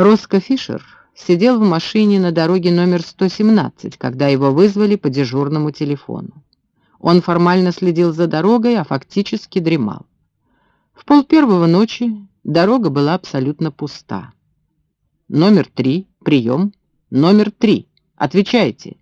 Роско Фишер сидел в машине на дороге номер 117, когда его вызвали по дежурному телефону. Он формально следил за дорогой, а фактически дремал. В пол первого ночи дорога была абсолютно пуста. «Номер три, прием. Номер три, отвечайте».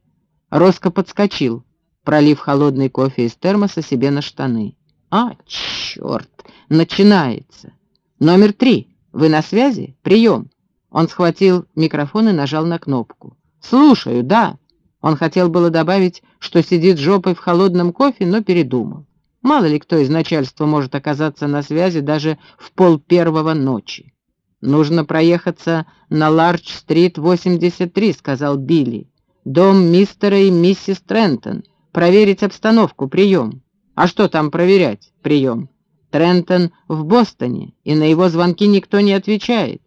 Роско подскочил, пролив холодный кофе из термоса себе на штаны. «А, черт, начинается. Номер три, вы на связи? Прием». Он схватил микрофон и нажал на кнопку. «Слушаю, да». Он хотел было добавить, что сидит жопой в холодном кофе, но передумал. Мало ли кто из начальства может оказаться на связи даже в пол первого ночи. «Нужно проехаться на Ларч-стрит, 83», — сказал Билли. «Дом мистера и миссис Трентон. Проверить обстановку. Прием». «А что там проверять? Прием». Трентон в Бостоне, и на его звонки никто не отвечает.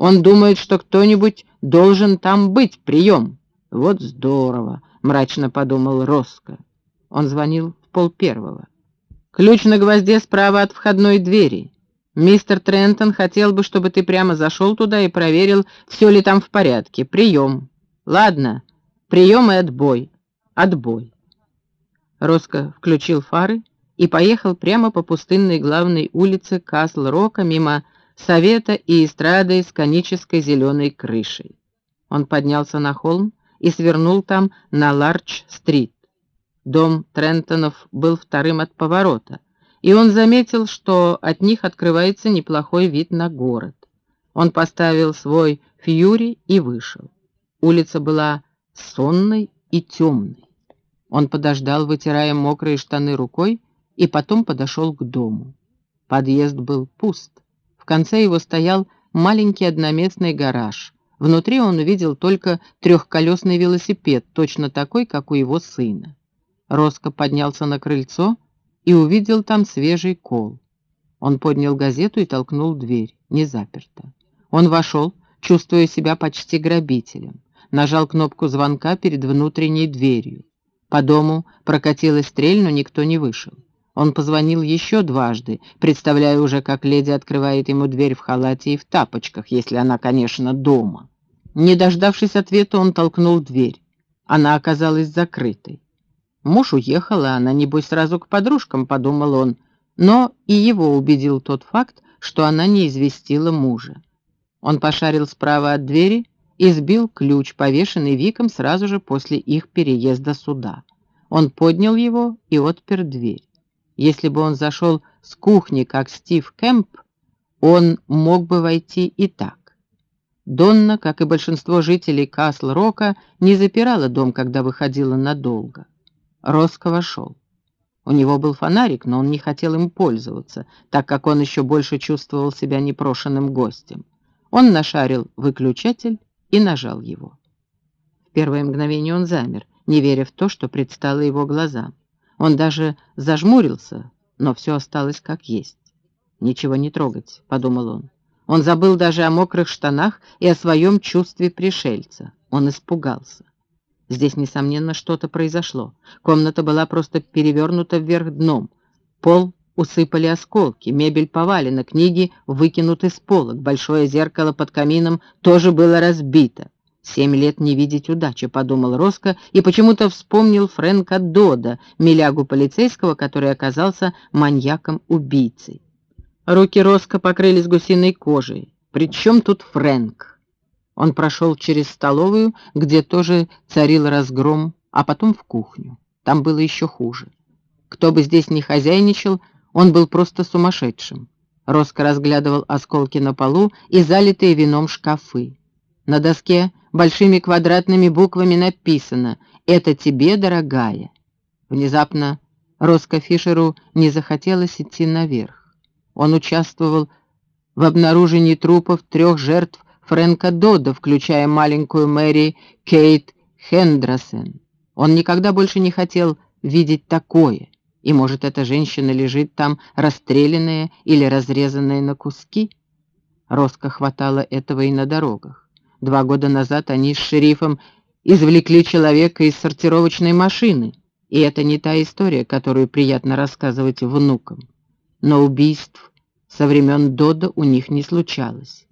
Он думает, что кто-нибудь должен там быть, прием. Вот здорово, мрачно подумал Роско. Он звонил в пол первого. Ключ на гвозде справа от входной двери. Мистер Трентон хотел бы, чтобы ты прямо зашел туда и проверил, все ли там в порядке. Прием. Ладно, прием и отбой. Отбой. Роско включил фары и поехал прямо по пустынной главной улице Касл-Рока мимо совета и эстрады с конической зеленой крышей. Он поднялся на холм и свернул там на Ларч-стрит. Дом Трентонов был вторым от поворота, и он заметил, что от них открывается неплохой вид на город. Он поставил свой фьюри и вышел. Улица была сонной и темной. Он подождал, вытирая мокрые штаны рукой, и потом подошел к дому. Подъезд был пуст конце его стоял маленький одноместный гараж. Внутри он увидел только трехколесный велосипед, точно такой, как у его сына. Роско поднялся на крыльцо и увидел там свежий кол. Он поднял газету и толкнул дверь. Не заперто. Он вошел, чувствуя себя почти грабителем. Нажал кнопку звонка перед внутренней дверью. По дому прокатилась стрель, но никто не вышел. Он позвонил еще дважды, представляя уже, как леди открывает ему дверь в халате и в тапочках, если она, конечно, дома. Не дождавшись ответа, он толкнул дверь. Она оказалась закрытой. Муж уехал, а она, небось, сразу к подружкам, подумал он, но и его убедил тот факт, что она не известила мужа. Он пошарил справа от двери и сбил ключ, повешенный Виком сразу же после их переезда сюда. Он поднял его и отпер дверь. Если бы он зашел с кухни, как Стив Кэмп, он мог бы войти и так. Донна, как и большинство жителей Касл-Рока, не запирала дом, когда выходила надолго. Роско вошел. У него был фонарик, но он не хотел им пользоваться, так как он еще больше чувствовал себя непрошенным гостем. Он нашарил выключатель и нажал его. В первое мгновение он замер, не веря в то, что предстало его глазам. Он даже зажмурился, но все осталось как есть. «Ничего не трогать», — подумал он. Он забыл даже о мокрых штанах и о своем чувстве пришельца. Он испугался. Здесь, несомненно, что-то произошло. Комната была просто перевернута вверх дном. Пол усыпали осколки, мебель повалена, книги выкинуты с полок, большое зеркало под камином тоже было разбито. «Семь лет не видеть удачи», — подумал Роско и почему-то вспомнил Фрэнка Дода, милягу полицейского, который оказался маньяком-убийцей. Руки Роско покрылись гусиной кожей. «При чем тут Фрэнк?» Он прошел через столовую, где тоже царил разгром, а потом в кухню. Там было еще хуже. Кто бы здесь ни хозяйничал, он был просто сумасшедшим. Роско разглядывал осколки на полу и залитые вином шкафы. На доске большими квадратными буквами написано «Это тебе, дорогая». Внезапно Роско Фишеру не захотелось идти наверх. Он участвовал в обнаружении трупов трех жертв Фрэнка Додда, включая маленькую Мэри Кейт Хендросен. Он никогда больше не хотел видеть такое, и, может, эта женщина лежит там расстрелянная или разрезанная на куски? Роско хватало этого и на дорогах. Два года назад они с шерифом извлекли человека из сортировочной машины, и это не та история, которую приятно рассказывать внукам. Но убийств со времен Дода у них не случалось.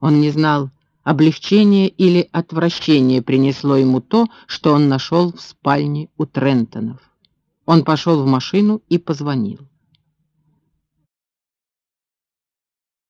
Он не знал, Облегчение или отвращение принесло ему то, что он нашел в спальне у Трентонов. Он пошел в машину и позвонил.